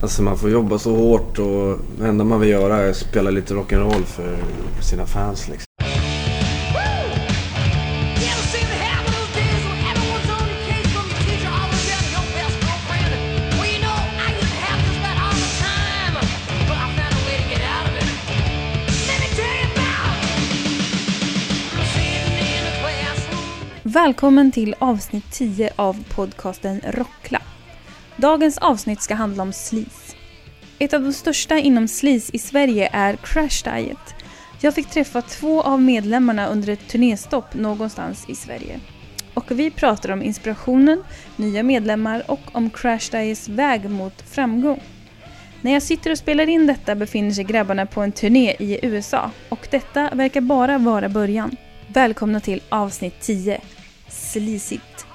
Alltså man får jobba så hårt och det enda man vill göra är att spela lite rock'n'roll för sina fans liksom. Välkommen till avsnitt 10 av podcasten Rockla. Dagens avsnitt ska handla om sleaze. Ett av de största inom sleaze i Sverige är Crash Diet. Jag fick träffa två av medlemmarna under ett turnéstopp någonstans i Sverige. Och vi pratar om inspirationen, nya medlemmar och om Crash Diets väg mot framgång. När jag sitter och spelar in detta befinner sig grabbarna på en turné i USA och detta verkar bara vara början. Välkomna till avsnitt 10, Sleazigt.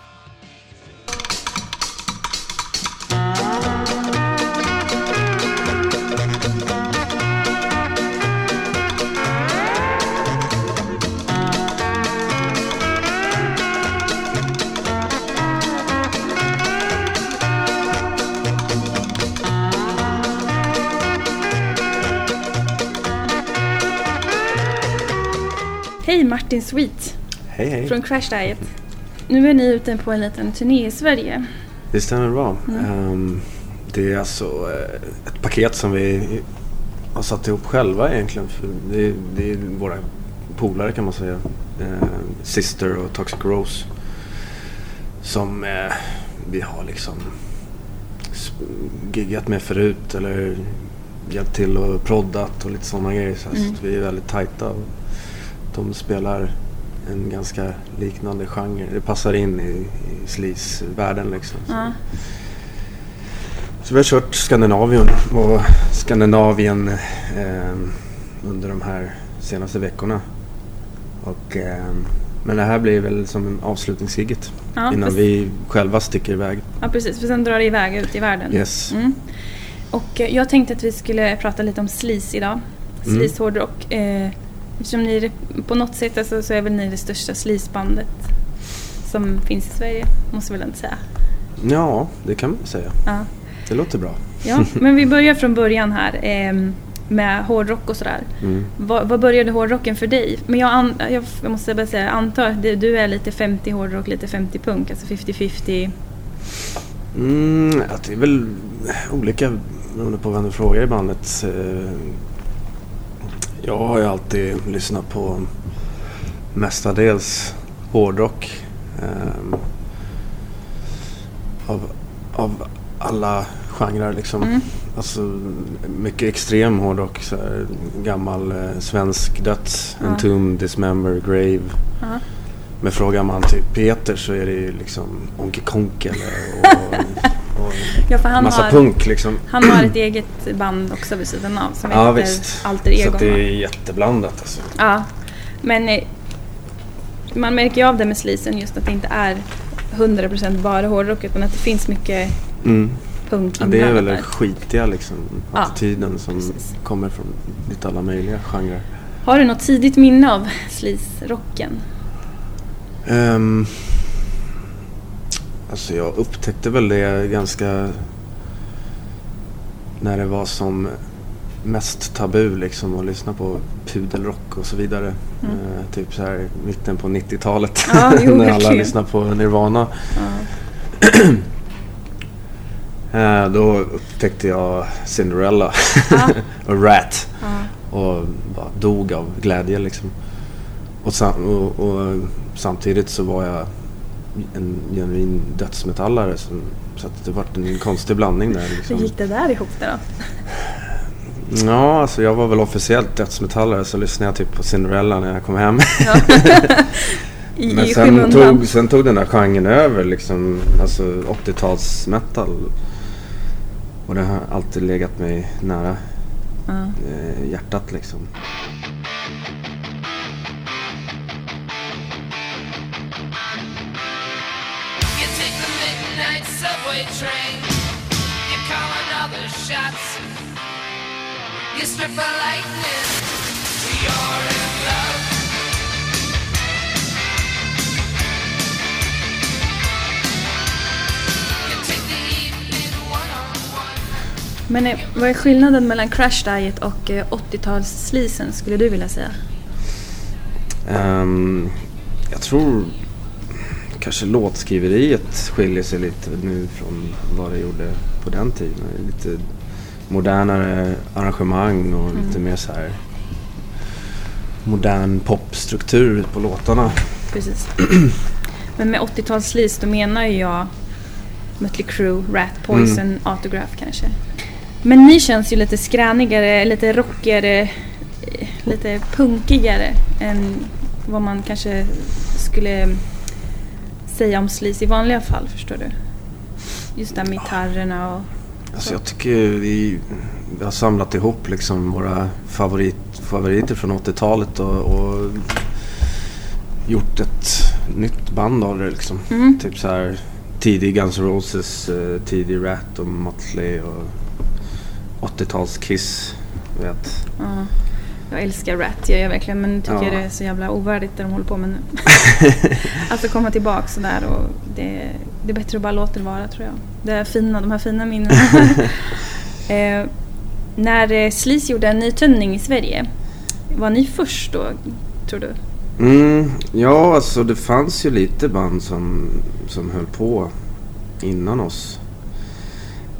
Hej Martin Sweet Hej hej. från Crash Diet. Nu är ni ute på en liten turné i Sverige. Det stämmer bra. Mm. Ehm, det är alltså eh, ett paket som vi har satt ihop själva egentligen. Det, det är våra polare kan man säga. Eh, Sister och Toxic Rose. Som eh, vi har liksom giggat med förut eller hjälpt till och proddat och lite sådana grejer. Så, Mm. att vi är väldigt tajta. Och de spelar en ganska liknande genre. Det passar in i, i sleaze-världen liksom. Så. Ja. Så vi har kört Skandinavien och Skandinavien eh, under de här senaste veckorna. Och, eh, men det här blir väl som avslutningsgigget Ja, innan vi själva sticker iväg. ja, precis. För sen drar det iväg ut i världen. Yes. Mm. Och eh, jag tänkte att vi skulle prata lite om sleaze idag. Mm. Sleaze hårdrock. Eh, eftersom ni är på något sätt alltså, så är väl ni det största sleazebandet som finns i Sverige. Måste väl inte säga. Ja, det kan man säga. Ja. Det låter bra. ja, men vi börjar från början här. Eh, med hårdrock och sådär. Mm. Vad, började hårdrocken för dig? Men jag, an, jag, jag måste bara säga, jag antar att du- är lite 50 hårdrock, lite 50 punk. Alltså 50-50. Mm, det är väl olika beroende på vem du frågar i bandet. Jag har ju alltid lyssnat på mestadels hårdrock. eh, Av, av alla genrer liksom. Mm. Alltså mycket extrem hårdrock. Så här, gammal eh, svensk döds. Ja. Entomb, Dismember, Grave. Ja. Men frågar man typ Peter så är det ju liksom Onky Konk eller och, och Ja, för han massa har, punk liksom. han har ett eget band också vid sidan av som Ja heter visst. Alter Så Egon. att det är jätteblandat alltså. Ja, men eh, man märker ju av det med sleazen just att det inte är 100% bara hårdrock utan att det finns mycket Mm. punk Ja, det är väl den skitiga liksom Ja, attityden som precis. kommer från lite alla möjliga genrer. Har du något tidigt minne av sleaze-rocken? Um, alltså jag upptäckte väl det ganska när det var som mest tabu liksom att lyssna på pudelrock och så vidare. Mm. Eh, typ så här mitten på 90-talet Ja, jo, när alla lyssnade på Nirvana. Ja. Eh, då upptäckte jag Cinderella Ja. och Rat och bara dog av glädje liksom. Och, sam- och, och samtidigt så var jag en genuin dödsmetallare som, så att det var en konstig blandning där Hur liksom. gick det där ihop då? Ja, alltså jag var väl officiellt dödsmetallare så lyssnade jag typ på Cinderella när jag kom hem. Ja. I, Men sen tog, sen tog den där genren över liksom, alltså 80-tals metal. Och det har alltid legat mig nära Ja. eh, hjärtat liksom. Midnight subway train. You call another shots. You strip a lightning. You're in love. You take the evening one on one. Men eh, vad är skillnaden mellan Crash Diet och eh, 80-tals-sleazen skulle du vilja säga? Ehm, jag tror kanske låtskriveriet skiljer sig lite nu från vad det gjorde på den tiden. Lite modernare arrangemang och lite mer så här modern popstruktur på låtarna. Precis. Men med 80-tals-sleaze då menar jag Mötley Crüe, Rat Poison, Autograph kanske. Men ni känns ju lite skränigare, lite rockigare, eh, lite punkigare än vad man kanske skulle säga om sleaze i vanliga fall, förstår du? Just där med gitarrerna och... Alltså jag tycker vi, vi har samlat ihop liksom våra favorit, favoriter från 80-talet och, och gjort ett nytt band av det liksom. Mm. Typ så här tidig Guns N' Roses, eh, tidig Rat och Motley och 80-tals Kiss. Vet. Ja, jag älskar Rat, jag gör verkligen, men tycker Ja. det är så jävla ovärdigt det de håller på med nu. alltså komma tillbaka sådär och det, det är bättre att bara låta det vara tror jag. Det är fina, de här fina minnena. eh, när eh, Sleaze gjorde en nytändning i Sverige, var ni först då, tror du? Mm, ja, alltså det fanns ju lite band som, som höll på innan oss.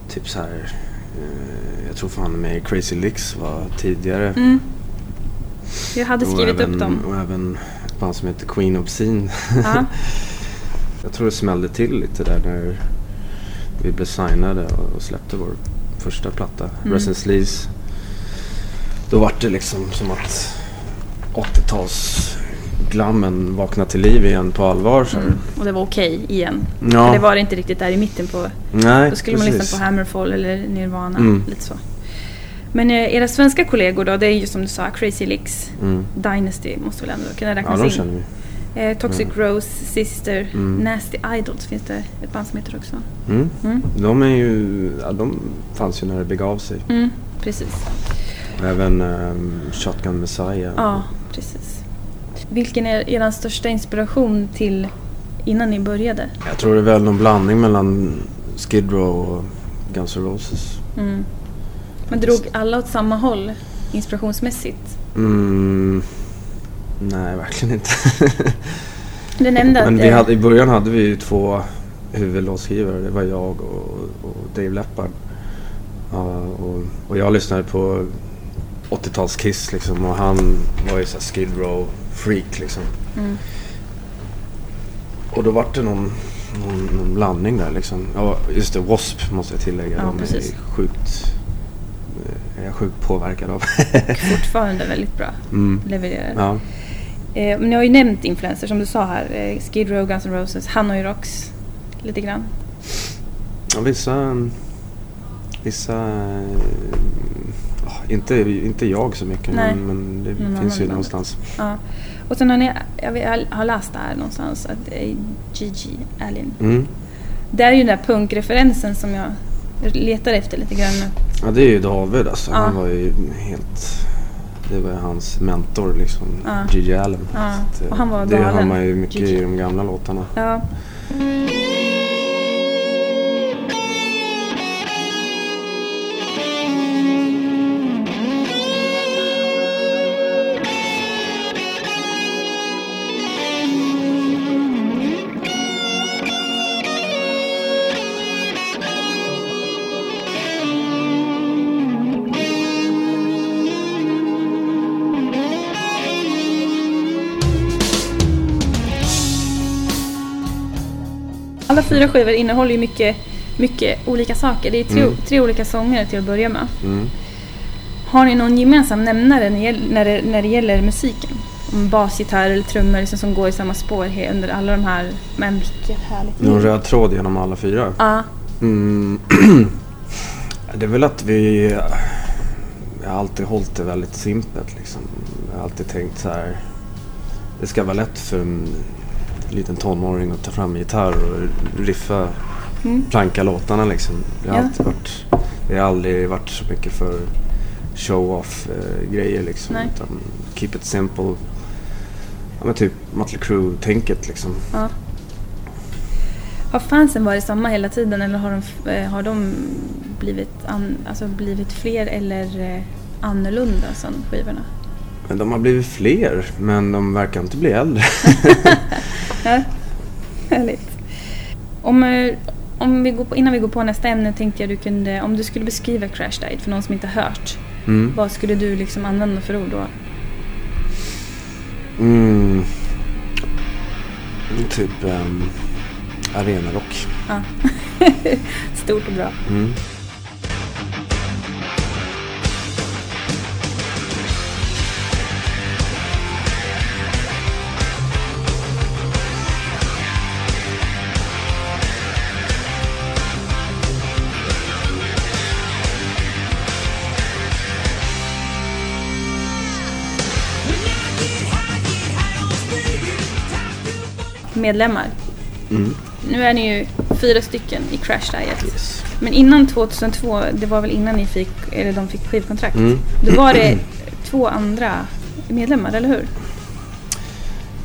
Typ så här. Eh, jag tror fan med Crazy Licks var tidigare. Mm. Jag hade skrivit även, upp dem. Och även ett band som heter Queen Obscene. Ja. Jag tror det smällde till lite där när vi blev signade och släppte vår första platta, Mm. Resin Sleaze. Då var det liksom som att 80-tals glammen vaknade till liv igen på allvar. Mm. Och det var okej igen. Ja, För det var det inte riktigt där i mitten på nej, Då skulle man precis. lyssna på Hammerfall eller Nirvana. Mm. Lite så. Men eh, era svenska kollegor då, det är ju som du sa, Crazy Licks, Mm. Dynasty måste väl ändå kunna Ja, räknas de in. känner vi. Eh, Toxic Rose, Sister, Mm. Nasty Idols finns det ett band som heter också. Mm. Mm. De är ju, ja, de fanns ju när det begav sig. Mm, precis. Och även ehm, Shotgun Messiah. Ja, precis. Vilken är er största inspiration till innan ni började? Jag tror det är väl någon blandning mellan Skid Row och Guns N' Roses. Men drog alla åt samma håll inspirationsmässigt? Mm, nej, verkligen inte. Du nämnde att... Men eh, hade, i början hade vi ju två huvudlåtskrivare. Det var jag och, och Dave Leppard. Ja, och, och jag lyssnade på 80-tals Kiss liksom och han var ju såhär Skid Row freak liksom. Mm. Och då vart det någon, någon, någon blandning där liksom. Ja, just det, W.A.S.P. måste jag tillägga. Ja, De precis. är sjukt, är jag sjukt påverkad av. fortfarande väldigt bra mm. levererar. Ja. Eh, men har ju nämnt influencers som du sa här. Eh, Skid Row, Guns N' Roses, Hanoi Rocks. Lite grann. Ja, vissa... Vissa... ja, inte, inte jag så mycket, Nej. men, men det Någon finns ju någonstans. Ja. Och sen har ni, jag, har läst där någonstans att eh, Gigi Allen. Mm. Det är ju den där punkreferensen som jag letar efter lite grann. Ja, det är ju David alltså. Ja. Han var ju helt... Det var hans mentor liksom. Ja. Gigi Allen. Ja, att, och han var Det galen, har man ju mycket Gigi. i de gamla låtarna. Ja. Fyra skivor innehåller ju mycket, mycket olika saker. Det är tre, Mm. tre olika sånger till att börja med. Mm. Har ni någon gemensam nämnare när det när det, gäller musiken? Om basgitarr eller trummor liksom, som går i samma spår under alla de här... Men vilket härligt Någon röd tråd genom alla fyra. Ja, Mm. det är väl att vi... Jag har alltid hållit det väldigt simpelt liksom. Jag har alltid tänkt så här. Det ska vara lätt för liten tonåring att ta fram gitarr och riffa, Mm. planka låtarna liksom. Det har Ja. alltid varit... Det har aldrig varit så mycket för show-off eh, liksom. Nej. Utan keep it simple. Ja men typ Mötley Crüe-tänket liksom. ja. Har fansen varit samma hela tiden eller har de, eh, har de blivit, an, alltså blivit fler eller eh, annorlunda som skivorna? Men de har blivit fler, men de verkar inte bli äldre. Ja, härligt. Om, eh, om vi går på, innan vi går på nästa ämne tänkte jag du kunde, om du skulle beskriva Crash Diet för någon som inte har hört, Mm. vad skulle du liksom använda för ord då? Mm. Typ um, arenarock. Ja. Stort och bra. Mm. Medlemmar. Mm. Nu är ni ju fyra stycken i Crash Diet. Yes. Men innan 2002, det var väl innan ni fick, eller de fick skivkontrakt? Mm. Då var det två andra medlemmar, eller hur?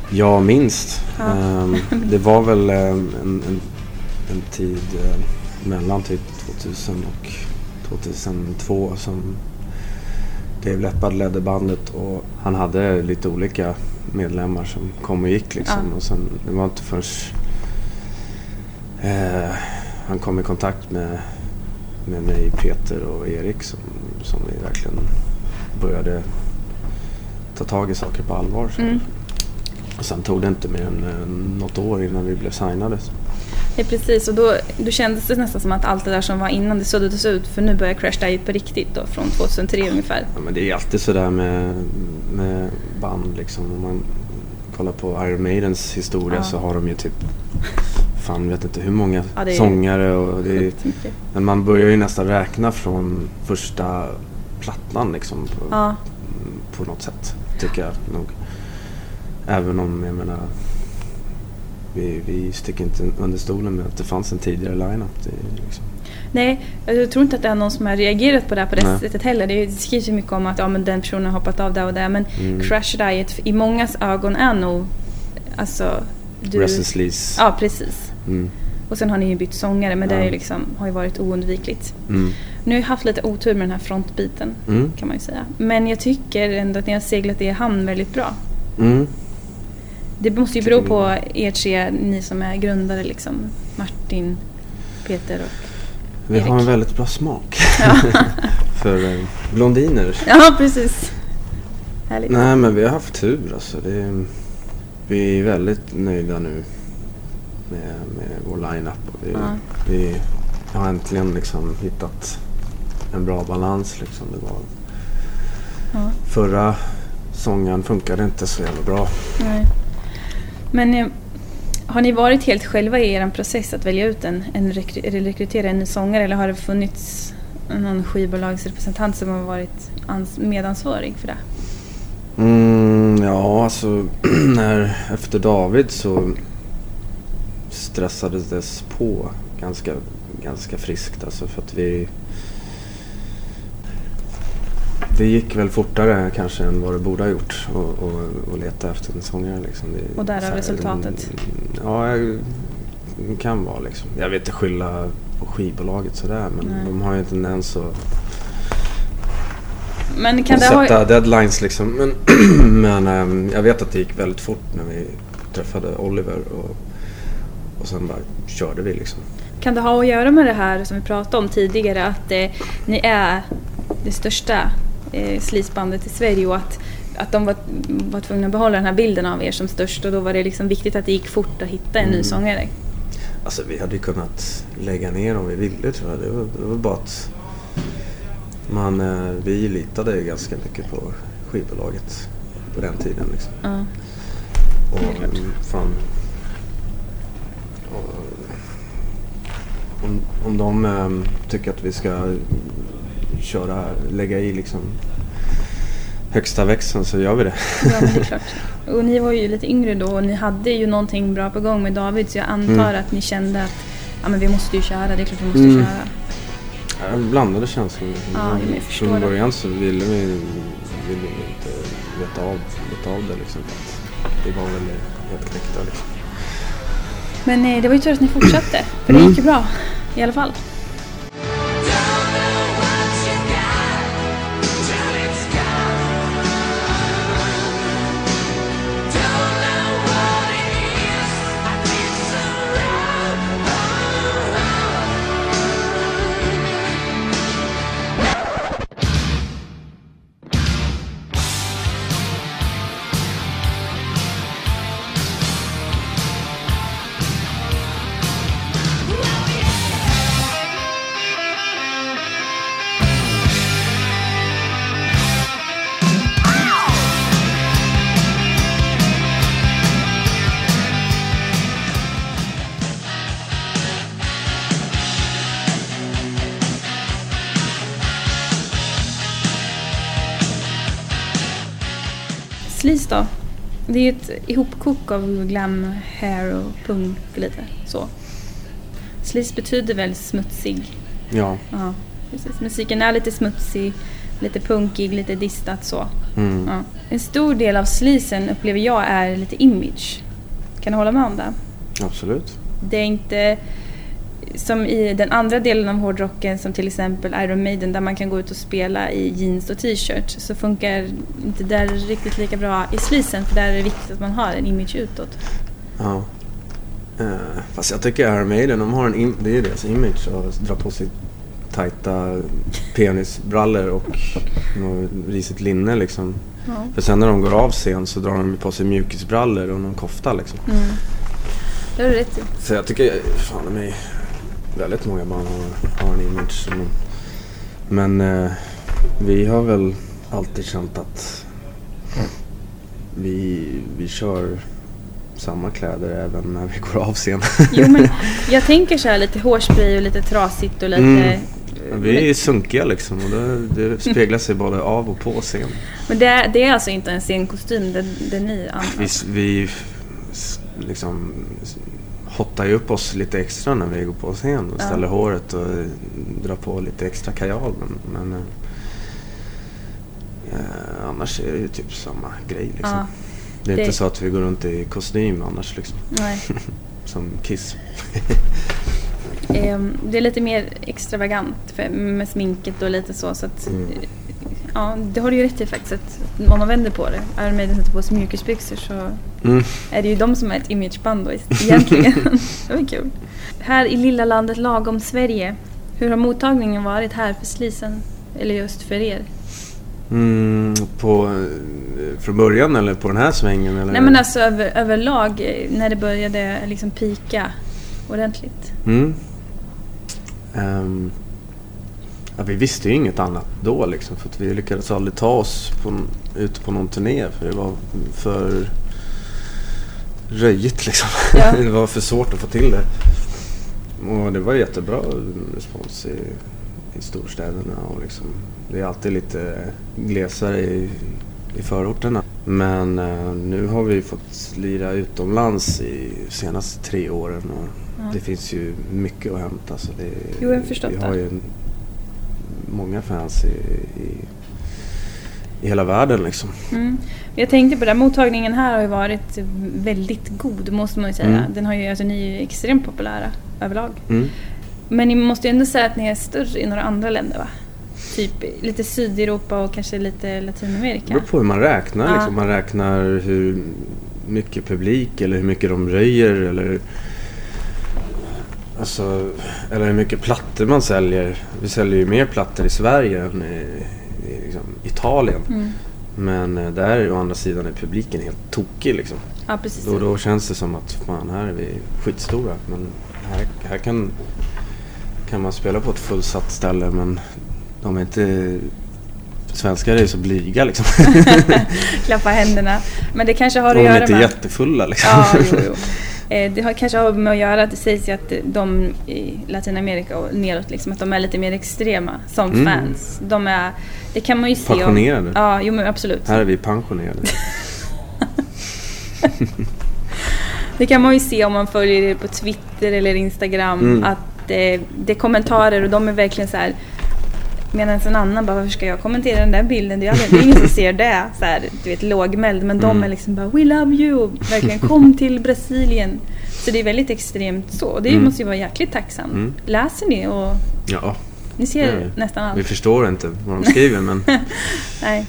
Ja, minst. Ja. Ehm, det var väl ehm, en, en, en tid eh, mellan typ 2000 och 2002 som Dave Leppard ledde bandet och han hade lite olika medlemmar som kom och gick liksom. Ja. Och sen, det var inte förrän eh, han kom i kontakt med, med mig, Peter och Erik som, som vi verkligen började ta tag i saker på allvar. Så. Mm. Och sen tog det inte mer än eh, något år innan vi blev signade. Ja, precis. Och då, då kändes det nästan som att allt det där som var innan det suddades ut för nu börjar Crash Diet på riktigt då, från 2003 ungefär. Ja, men det är alltid sådär med, med band liksom. Om man kollar på Iron Maidens historia Ja. så har de ju typ fan vet inte hur många Ja, sångare och det är. Men man börjar ju nästan räkna från första plattan liksom på, Ja, på något sätt. Tycker jag nog. Även om jag menar vi, vi sticker inte under stolen med att det fanns en tidigare line-up. Det liksom, nej, jag tror inte att det är någon som har reagerat på det här på det Nej. sättet heller. Det skrivs ju mycket om att ja, men den personen har hoppat av där och där. Men Mm. Crash Diet i mångas ögon är nog, alltså... Du, Restless. Ja, precis. Mm. Och sen har ni ju bytt sångare men det Ja. ju liksom, har ju varit oundvikligt. Mm. Nu har jag haft lite otur med den här frontbiten Mm. kan man ju säga. Men jag tycker ändå att ni har seglat i hamn väldigt bra. Mm. Det måste ju bero på er tre, ni som är grundare liksom. Martin, Peter och... Vi har Erik. en väldigt bra smak Ja, för eh, blondiner. ja precis. Härligt. Nej men vi har haft tur alltså. Det vi är väldigt nöjda nu med, med vår line-up. Vi, Ja. vi har äntligen liksom hittat en bra balans. Liksom. Det var, Ja, förra sången funkade inte så jävla bra. nej. Men eh, har ni varit helt själva i er process att välja ut en, en rekry, rekrytera en ny sångare eller har det funnits någon skivbolagsrepresentant som har varit medansvarig för det? Mm, ja, alltså när, efter David så stressades det på ganska, ganska friskt. Alltså för att vi... Det gick väl fortare kanske än vad det borde ha gjort och, och, och leta efter en sångare. Liksom. Det, Och därav resultatet? mm, Ja, det kan vara liksom. Jag vill inte skylla på skivbolaget sådär men Nej. de har ju en tendens att Men kan det sätta ha, deadlines liksom. Men, men ehm, jag vet att det gick väldigt fort när vi träffade Oliver och, och sen bara körde vi liksom. kan det ha att göra med det här som vi pratade om tidigare att eh, ni är det största eh, sleazebandet i Sverige och att, att de var, var tvungna att behålla den här bilden av er som störst och då var det liksom viktigt att det gick fort att hitta en ny Mm. sångare. Alltså vi hade ju kunnat lägga ner om vi ville tror jag. Det var, det var bara att man, eh, vi litade ganska mycket på skivbolaget på den tiden liksom. Ja. Och mm, fan. Och, om, om de ehm, tycker att vi ska köra, lägga i liksom högsta växeln så gör vi det. Ja, men det är klart. Och ni var ju lite yngre då och ni hade ju någonting bra på gång med David så jag antar Mm. att ni kände att ja, men vi måste ju köra, det är klart vi måste Mm. köra. Ja, Blandade känslor. Ja, men jag förstår Från det. början så ville vi, ville vi inte veta av, veta av det liksom. Vi var väl helt knäckta liksom. Men eh, det var ju tur att ni fortsatte. För det Mm. gick ju bra. I alla fall. Det är ju ett ihopkok av glam, hair och punk och lite så. Sleaze betyder väl smutsig? Ja. Ja, precis. Musiken är lite smutsig, lite punkig, lite distat så. Mm. Ja. En stor del av sleazen upplever jag är lite image. Kan du hålla med om det? Absolut. Det är inte som i den andra delen av hårdrocken som till exempel Iron Maiden där man kan gå ut och spela i jeans och t-shirt så funkar inte det riktigt lika bra i sleazen för där är det viktigt att man har en image utåt. Ja. Eh, fast jag tycker Iron Maiden, de har en im- det är deras image att dra på sig tajta penisbrallor och risigt linne liksom. Ja. För sen när de går av scen så drar de på sig mjukisbrallor och någon kofta liksom. Mm. Det har du rätt i. Så jag tycker, fan är väldigt många band har, har en image. Som, men eh, vi har väl alltid känt att vi, vi kör samma kläder även när vi går av scen. Jo men jag tänker så här lite hårspray och lite trasigt och lite... Mm. vi är sunkiga liksom och det, det speglar sig både av och på scen. Men det är, det är alltså inte en scenkostym det, det ni antar? Vi, vi liksom hottar ju upp oss lite extra när vi går på scen och Ja. ställer håret och drar på lite extra kajal. Men, men eh, eh, annars är det ju typ samma grej liksom. Ja, det är det- inte så att vi går runt i kostym annars liksom. Som Kiss. Ehm, det är lite mer extravagant för, med sminket och lite så. så att, Mm. Ja, det har du ju rätt i faktiskt. Att om man vänder på det. Iron Maiden sätter på sig mjukisbyxor så Mm. är det ju de som är ett imageband då egentligen. det var kul. Här i lilla landet lagom Sverige. Hur har mottagningen varit här för Slisen? Eller just för er? Mm, på, eh, från början eller på den här svängen? Eller? Nej men alltså över, överlag eh, när det började liksom pika ordentligt. Mm. Ehm, ja, vi visste ju inget annat då liksom för att vi lyckades aldrig ta oss på, ut på någon turné för det var för röjigt liksom. Ja. det var för svårt att få till det. Och det var jättebra respons i, i storstäderna och liksom, det är alltid lite glesare i, i förorterna. Men eh, nu har vi fått lira utomlands i senaste tre åren och Ja. det finns ju mycket att hämta. Så det, Jo, jag har förstått Vi det. har ju en, många fans i, i, i hela världen liksom. Mm. Jag tänkte på det, mottagningen här har ju varit väldigt god måste man ju säga. Mm. Den har ju, alltså, ni är ju extremt populära överlag. Mm. Men ni måste ju ändå säga att ni är större i några andra länder va? Typ lite Sydeuropa och kanske lite Det Latinamerika. beror på hur man räknar. Liksom. Man räknar hur mycket publik eller hur mycket de röjer eller Alltså, eller hur mycket plattor man säljer. Vi säljer ju mer plattor i Sverige än i, i liksom, Italien. Mm. Men eh, där å andra sidan är publiken helt tokig liksom. Ja precis. Då, då känns det som att fan här är vi skitstora. Men här, här kan, kan man spela på ett fullsatt ställe men de är inte... Svenskar är ju så blyga liksom. Klappa händerna. Men det kanske har att de är göra inte med... jättefulla liksom. Ja, jo, jo. Eh, Det har kanske har med att göra att det sägs ju att de i Latinamerika och neråt liksom, att de är lite mer extrema som Mm. fans. De är, det kan man ju se. Passionerade. Ja, jo men absolut. Här är vi pensionerade. Det kan man ju se om man följer er på Twitter eller Instagram Mm. att eh, det är kommentarer och de är verkligen så här Medan en annan bara, varför ska jag kommentera den där bilden? Det är, aldrig, det är ingen som ser det. Så här, du vet, lågmäld. Men de Mm. är liksom bara, we love you! Verkligen, kom till Brasilien. Så det är väldigt extremt så. Och det Mm. måste ju vara jäkligt tacksamt. Mm. Läser ni och Ja, ni ser Mm. nästan allt? vi förstår inte vad de skriver men, Nej.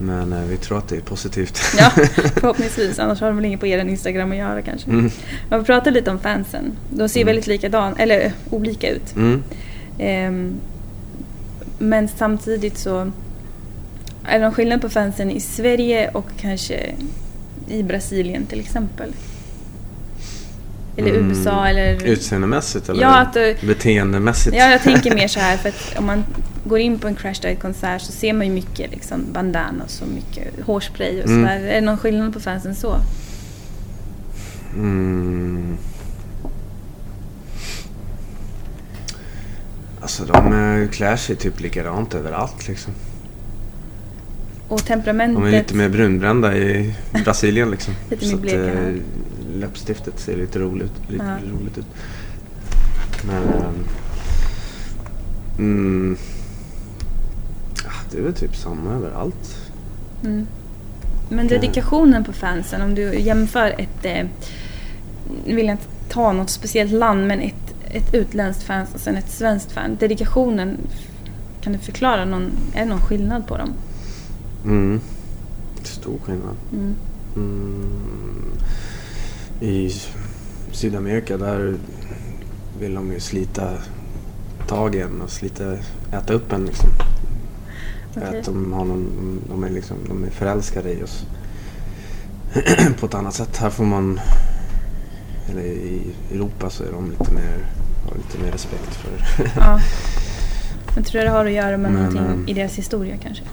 men eh, vi tror att det är positivt. Ja, förhoppningsvis. Annars har de väl inget på er Instagram att göra kanske. Mm. Man får prata lite om fansen. De ser Mm. väldigt likadan, eller olika ut. Mm. Ehm, men samtidigt så är det någon skillnad på fansen i Sverige och kanske i Brasilien till exempel? Eller Mm. USA eller... Utseendemässigt eller Ja, att, eh, beteendemässigt? Ja, jag tänker mer så här för att om man går in på en Crash Diet-konsert så ser man ju mycket liksom bandanas och mycket hårspray och Mm. sådär. Är det någon skillnad på fansen så? Mm. Alltså de eh, klär sig typ likadant överallt liksom. Och temperamentet? De är lite mer brunbrända i Brasilien liksom. Lite Så mer att bleka. eh, läppstiftet ser lite roligt, lite Ja. roligt ut. Men... ehm, mm, det är väl typ samma överallt. Mm. Men dedikationen på fansen, om du jämför ett, eh, nu vill jag inte ta något speciellt land, men ett, ett utländskt fan och sen ett svenskt fan. Dedikationen, kan du förklara någon, är det någon skillnad på dem? Mm. Stor skillnad. Mm. Mm. I Sydamerika där vill de ju slita tag i en och slita, äta upp en liksom. Okej. att de, har någon, de, är liksom, de är förälskade i oss. På ett annat sätt. Här får man, eller i Europa så är de lite mer, har lite mer respekt för Ja. Men tror du det har att göra med Men, någonting ehm, i deras historia kanske?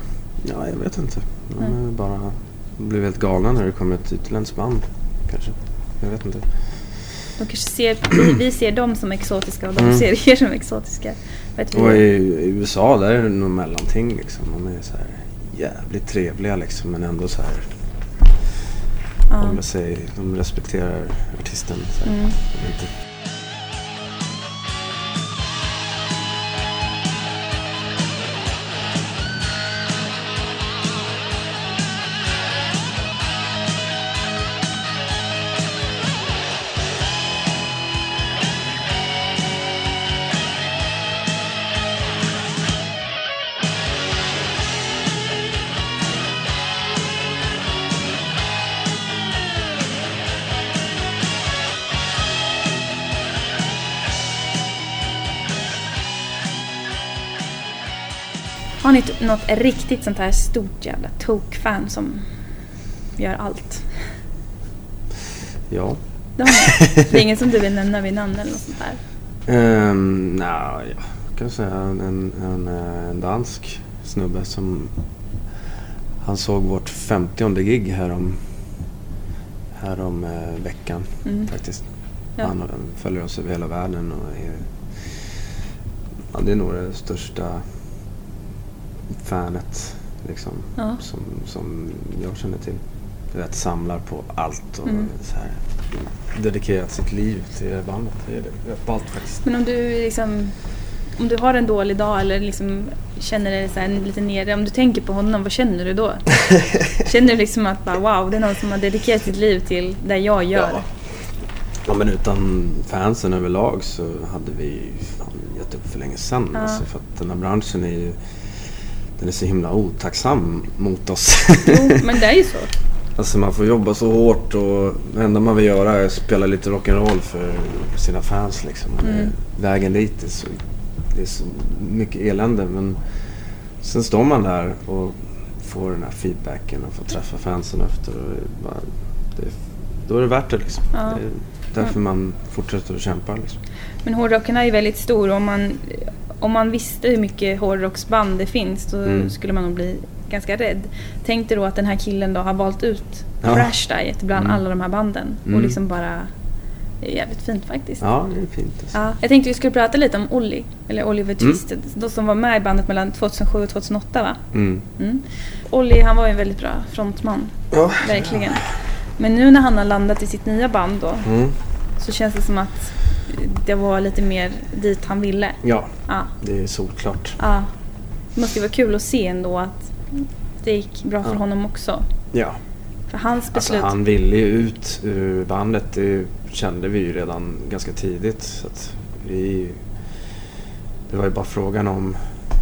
Ja, jag vet inte. De är bara, blir helt galna när det kommer ett utländskt band kanske. Jag vet inte. De kanske ser, vi, ser dem som exotiska och de Mm. ser er som exotiska. Och i, i USA där är det nog mellanting liksom. De är så här jävligt trevliga liksom men ändå så här. ja. De, säger, de respekterar artisten. Så här. Mm. Ni något riktigt sånt här stort jävla tok-fan som gör allt? ja. Det, det är ingen som du vill nämna vid namn eller något sånt där? Um, Nja, jag kan säga en, en, eh, en dansk snubbe som han såg vårt 50 gig härom, härom eh, veckan Mm. faktiskt. Ja. Han följer oss över hela världen och är, ja, det är nog det största fanet liksom, Ja. som, som jag känner till. Du vet, samlar på allt och Mm. så här, dedikerat sitt liv till det bandet. Det är det- rätt ballt faktiskt. Men om du liksom om du har en dålig dag eller liksom känner dig så här lite nere, om du tänker på honom, vad känner du då? känner du liksom att bara, wow, det är någon som har dedikerat sitt liv till det jag gör? Ja. Ja men utan fansen överlag så hade vi fan gett upp för länge sedan. Ja. Alltså, för att den här branschen är ju den är så himla otacksam mot oss. Jo, men det är ju så. alltså man får jobba så hårt och det enda man vill göra är att spela lite rock'n'roll för sina fans liksom. Mm. Vägen dit är så, det är så mycket elände men sen står man där och får den här feedbacken och får träffa fansen efter bara, det, då är det värt det liksom. Ja. Det är därför man fortsätter att kämpa liksom. Men hårdrocken är ju väldigt stor och om man, om man visste hur mycket hårdrocksband det finns då Mm. skulle man nog bli ganska rädd. Tänk dig då att den här killen då har valt ut Ja. Crash Diet bland Mm. alla de här banden och Mm. liksom bara... Det är jävligt fint faktiskt. Ja, det är fint alltså. Ja, jag tänkte vi skulle prata lite om Olli, eller Oliver Mm. Twisted, de som var med i bandet mellan 2007 och 2008 va? Mm. Mm. Olli han var ju en väldigt bra frontman, Ja. verkligen. Men nu när han har landat i sitt nya band då, Mm. så känns det som att det var lite mer dit han ville. ja, Ja, det är solklart. ja. Det måste ju vara kul att se ändå att det gick bra för Ja. honom också. Ja, För hans alltså beslut... han ville ju ut ur bandet. Det kände vi ju redan ganska tidigt. Så vi, det var ju bara frågan om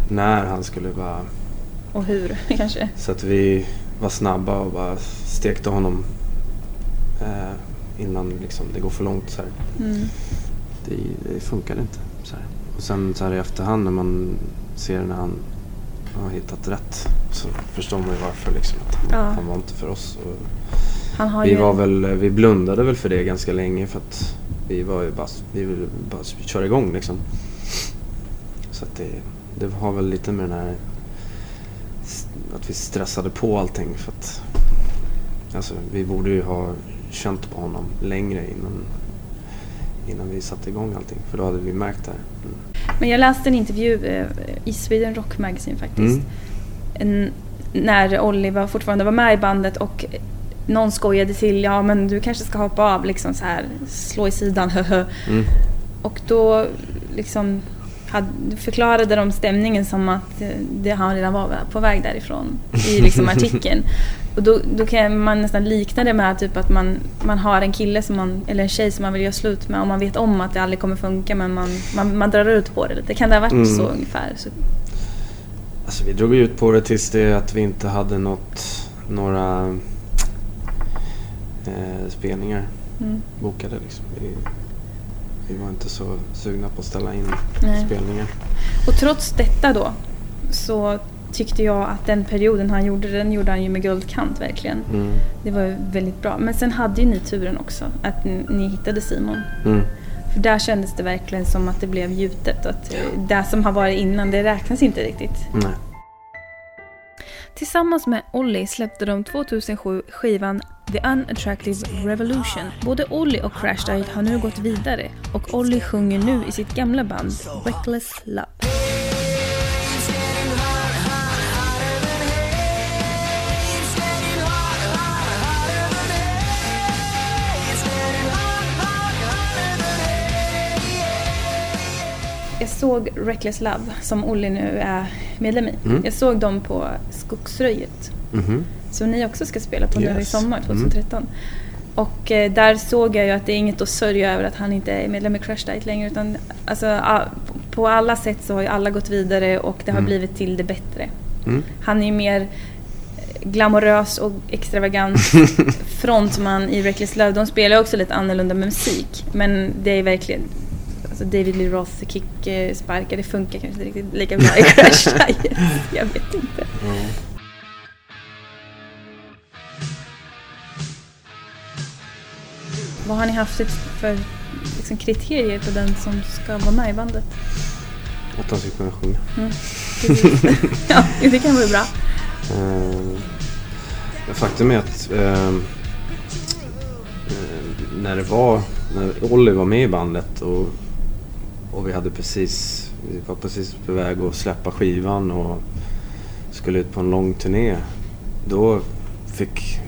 när han skulle vara... Och hur kanske? Så att vi var snabba och bara stekte honom eh, innan liksom, det går för långt. Så här. Mm. Det, det funkade inte. Så här. Och sen så här i efterhand när man ser när han har hittat rätt så förstår man ju varför. Liksom, att han, Ja. han var inte för oss. Vi, ju... var väl, vi blundade väl för det ganska länge för att vi var ju bara, vi ville bara köra igång liksom. Så att det, det har väl lite med den här att vi stressade på allting för att alltså, vi borde ju ha känt på honom längre innan, innan vi satte igång allting för då hade vi märkt det här. Mm. Men jag läste en intervju eh, i Sweden Rock Magazine faktiskt. Mm. En, när Olli var, fortfarande var med i bandet och någon skojade till ja men du kanske ska hoppa av liksom så här slå i sidan. Mm. Och då liksom hade, förklarade de stämningen som att eh, det, han redan var på väg därifrån i liksom artikeln. Och då, då kan man nästan likna det med typ att man, man har en kille som man, eller en tjej som man vill göra slut med och man vet om att det aldrig kommer funka men man, man, man drar ut på det lite. Kan det ha varit Mm. så ungefär? Så, Alltså vi drog ut på det tills det att vi inte hade något, några eh, spelningar mm. bokade liksom. Vi, vi var inte så sugna på att ställa in Nej. spelningar. Och trots detta då så tyckte jag att den perioden han gjorde, den gjorde han ju med guldkant verkligen. Mm. Det var väldigt bra. Men sen hade ju ni turen också att ni hittade Simon. Mm. För där kändes det verkligen som att det blev gjutet. Att det som har varit innan, det räknas inte riktigt. Nej. Tillsammans med Olli släppte de 2007 skivan The Unattractive Revolution. Både Olli och Crash Diet har nu gått vidare och Olli sjunger nu i sitt gamla band Reckless Love. Jag såg Reckless Love, som Olli nu är medlem i. Mm. Jag såg dem på Skogsröjet, Mhm. Som ni också ska spela på nu i Yes. sommar, Mm. 2013. Och eh, där såg jag ju att det är inget att sörja över att han inte är medlem i Crash Diet längre. Utan, alltså, a- på alla sätt så har ju alla gått vidare och det har Mm. blivit till det bättre. Mm. Han är ju mer eh, glamorös och extravagant frontman i Reckless Love. De spelar också lite annorlunda med musik. Men det är verkligen... Alltså David Lee Roth kick-sparkar, det funkar kanske inte riktigt lika bra i Crash Diet. Jag vet inte. Ja. Vad har ni haft för liksom, kriterier på den som ska vara med i bandet? Att han ska kunna sjunga. Mm, ja, det kan vara bra. Eh, faktum är att eh, när det var, när Olli var med i bandet och, och vi hade precis, vi var precis på väg att släppa skivan och skulle ut på en lång turné. Då fick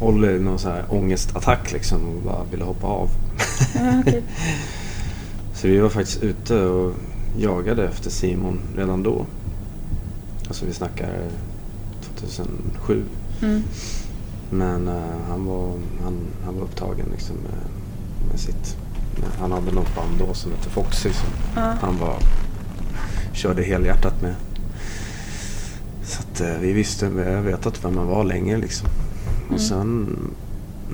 Olli någon så här ångestattack liksom och bara ville hoppa av. Ja, okej. Så vi var faktiskt ute och jagade efter Simon redan då. Alltså vi snackar 2007. Mm. Men eh, han, var, han, han var upptagen liksom med, med sitt. med- Han hade något band då som hette Foxy som Ja. han var, körde helhjärtat med. Så att eh, vi visste, vi har vetat vem man var länge liksom. Mm. Och sen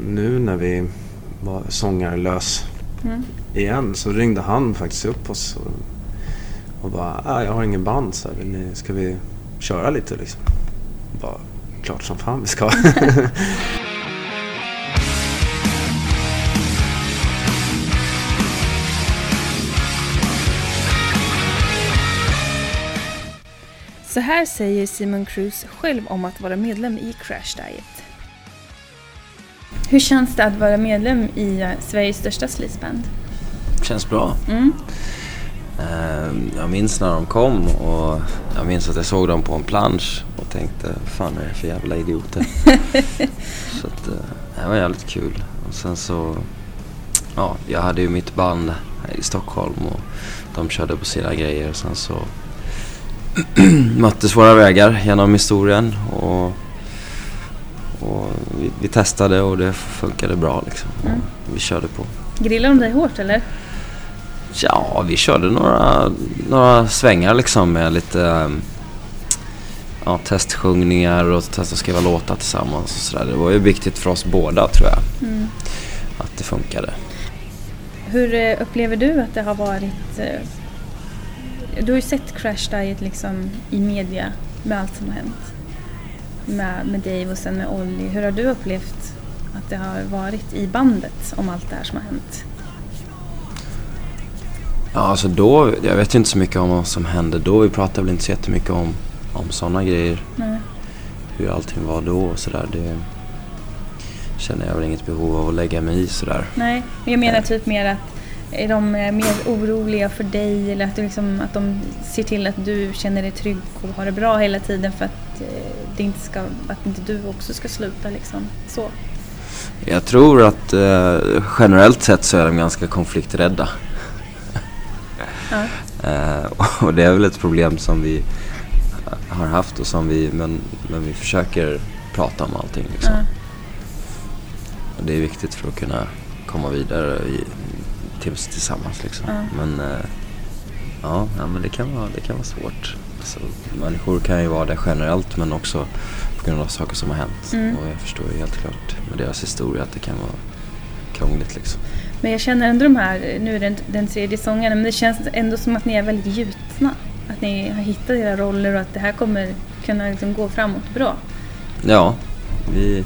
nu när vi var sångarlös Mm. igen så ringde han faktiskt upp oss och, och bara ah, jag har ingen band så här, vill ni, ska vi köra lite liksom? Bara, klart som fan vi ska. Så här säger Simon Cruz själv om att vara medlem i Crash Diet. Hur känns det att vara medlem i eh, Sveriges största sleazeband? Känns bra. Mm. Eh, Jag minns när de kom och jag minns att jag såg dem på en plansch och tänkte fan är det för jävla idioter. så att, eh, det var jävligt kul. Och sen så, ja, jag hade ju mitt band här i Stockholm och de körde på sina grejer. Sen så möttes våra vägar genom historien och, och vi, vi testade och det funkade bra liksom. Mm. Vi körde på. Grillar de dig hårt eller? Ja, vi körde några, några svängar liksom med lite ehm, ja, testsjungningar och testa att skriva låtar tillsammans och sådär. Det var ju viktigt för oss båda tror jag, Mm. att det funkade. Hur eh, upplever du att det har varit? eh, Du har ju sett Crash Diet liksom i media med allt som har hänt. Med, med Dave och sen med Ollie. Hur har du upplevt att det har varit i bandet om allt det här som har hänt? Ja, alltså då, jag vet inte så mycket om vad som hände då. Vi pratade väl inte så jättemycket om, om sådana grejer. Nej. Hur allting var då och sådär. Det känner jag väl inget behov av att lägga mig i sådär. Nej, men jag menar typ mer att är de mer oroliga för dig eller att, liksom, att de ser till att du känner dig trygg och har det bra hela tiden för att, det inte ska, att inte du också ska sluta liksom. Så. Jag tror att eh, generellt sett så är de ganska konflikträdda. Ja. Eh, och det är väl ett problem som vi har haft och som vi, men, men vi försöker prata om allting liksom. Ja. Och det är viktigt för att kunna komma vidare i, till, tillsammans liksom. Ja. Men, eh, ja, ja, men det kan vara, det kan vara svårt. Alltså, människor kan ju vara det generellt men också på grund av saker som har hänt. Mm. Och jag förstår ju helt klart med deras historia att det kan vara krångligt liksom. Men jag känner ändå de här, nu är det den tredje sången, men det känns ändå som att ni är väldigt gjutna. Att ni har hittat era roller och att det här kommer kunna liksom gå framåt bra. Ja, vi,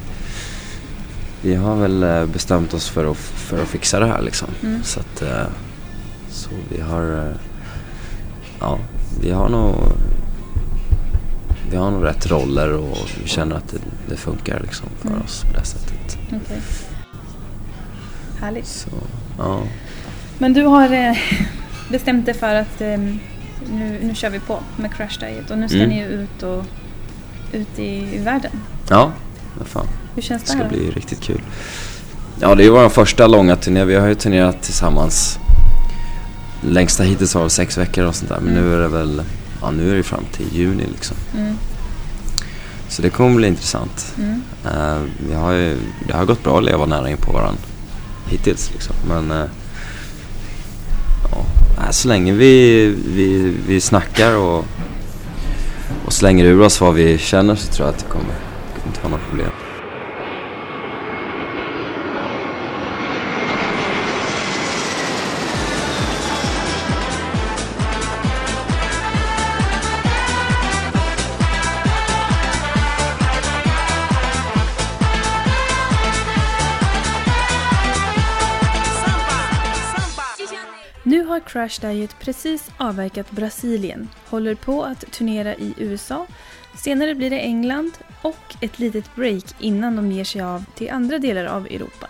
vi har väl eh, bestämt oss för att, för att fixa det här liksom. Mm. Så att, eh, så vi har, eh, ja, vi har nog, vi har nog rätt roller och vi känner att det, det funkar liksom för Mm. oss på det sättet. Okej. Härligt. Så, ja. Men du har eh, bestämt dig för att eh, nu, nu kör vi på med Crash Diet och nu ska Mm. ni ut och ut i, i världen. Ja, vad fan. Hur känns Det det ska här? bli riktigt kul. Ja, det är vår första långa turné. Vi har ju turnerat tillsammans. Längsta hittills var sex veckor och sånt där. Men Mm. nu är det väl, ja nu är det fram till juni liksom. Mm, Så det kommer bli intressant. mm, Eh, vi har ju, det har gått bra att leva nära in på varandra hittills liksom. Men uh, ja, nej, så länge vi, vi, vi snackar och, och slänger ur oss vad vi känner så tror jag att det kommer inte vara några problem. Crash Diet precis avverkat Brasilien, håller på att turnera i USA, senare blir det England och ett litet break innan de ger sig av till andra delar av Europa.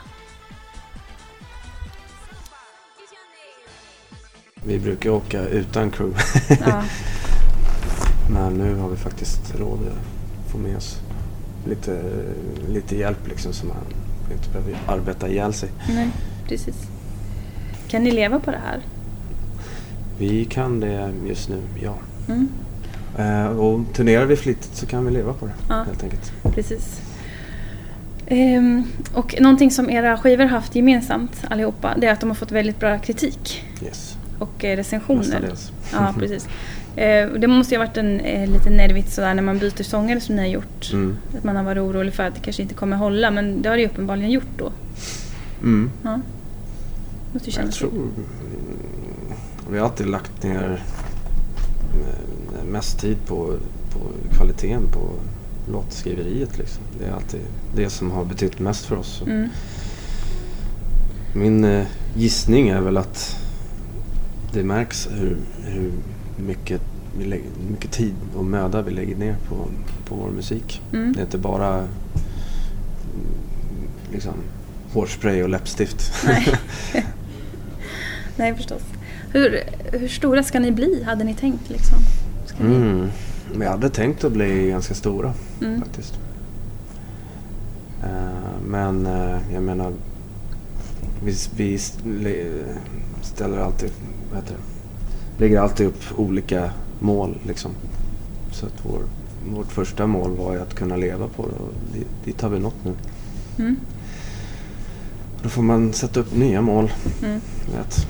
Vi brukar åka utan crew. Ja, Men nu har vi faktiskt råd att få med oss lite, lite hjälp liksom så man inte behöver arbeta ihjäl sig. nej, precis. Kan ni leva på det här? Vi kan det just nu, ja. Mm, Eh, och turnerar vi flitigt så kan vi leva på det Ja. helt enkelt. precis. Ehm, och någonting som era skivor haft gemensamt allihopa, det är att de har fått väldigt bra kritik Yes, och eh, recensioner. mestadels. Ja, precis. Eh, och det måste ju ha varit en, eh, lite nervigt sådär när man byter sångare som ni har gjort. Mm. Att man har varit orolig för att det kanske inte kommer hålla, men det har det ju uppenbarligen gjort då. Mm. Ja. Måste ju Jag kännas tror... Vi har alltid lagt ner eh, mest tid på, på kvaliteten på låtskriveriet liksom. Det är alltid det som har betytt mest för oss. Mm. Min eh, gissning är väl att det märks hur, hur mycket, vi lägger, mycket tid och möda vi lägger ner på, på vår musik. Mm. Det är inte bara liksom, hårspray och läppstift. Nej. Nej, förstås. Hur, hur stora ska ni bli, hade ni tänkt liksom? Ska. Mm. Jag hade tänkt att bli ganska stora Mm. faktiskt. Eh, men eh, jag menar, vi, vi st- le- ställer alltid, vad heter det, lägger alltid upp olika mål liksom. Så att vår, vårt första mål var ju att kunna leva på det och dit, dit har vi nått nu. Mm. Då får man sätta upp nya mål. Mm. Vet.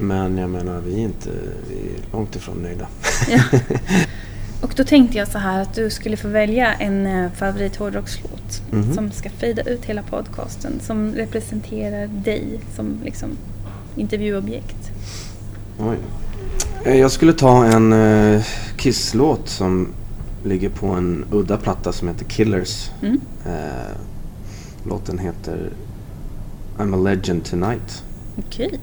Men jag menar, vi är inte vi är långt ifrån nöjda. Ja. Och då tänkte jag så här att du skulle få välja en eh, favorit hårdrockslåt Mhm. som ska fejda ut hela podcasten. Som representerar dig som liksom intervjuobjekt. Oj. Eh, Jag skulle ta en uh, Kiss-låt som ligger på en udda platta som heter Killers. Mm. Eh, låten heter I'm a legend tonight. Okej.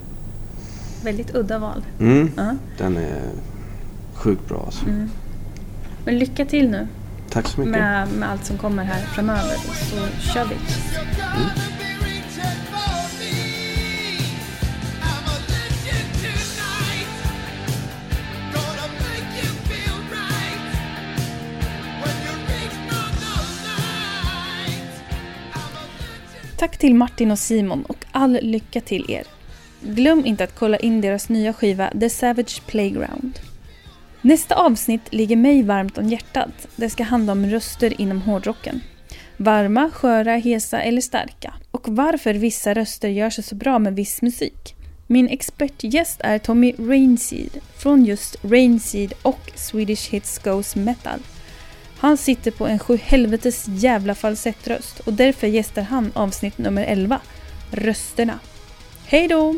Väldigt udda val. Mm. Ja. Den är sjukt bra alltså. Mm. Men lycka till nu Tack så mycket. med, med allt som kommer här framöver. Så kör vi. Tack till Martin och Simon och all lycka till er. Glöm inte att kolla in deras nya skiva The Savage Playground. Nästa avsnitt ligger mig varmt om hjärtat. Det ska handla om röster inom hårdrocken. Varma, sköra, hesa eller starka. Och varför vissa röster gör sig så bra med viss musik. Min expertgäst är Tommy Rainseed från just Rainseed och Swedish Hits Goes Metal. Han sitter på en sjuhelvetes jävla falsettröst och därför gästar han avsnitt nummer 11, Rösterna. Hej då!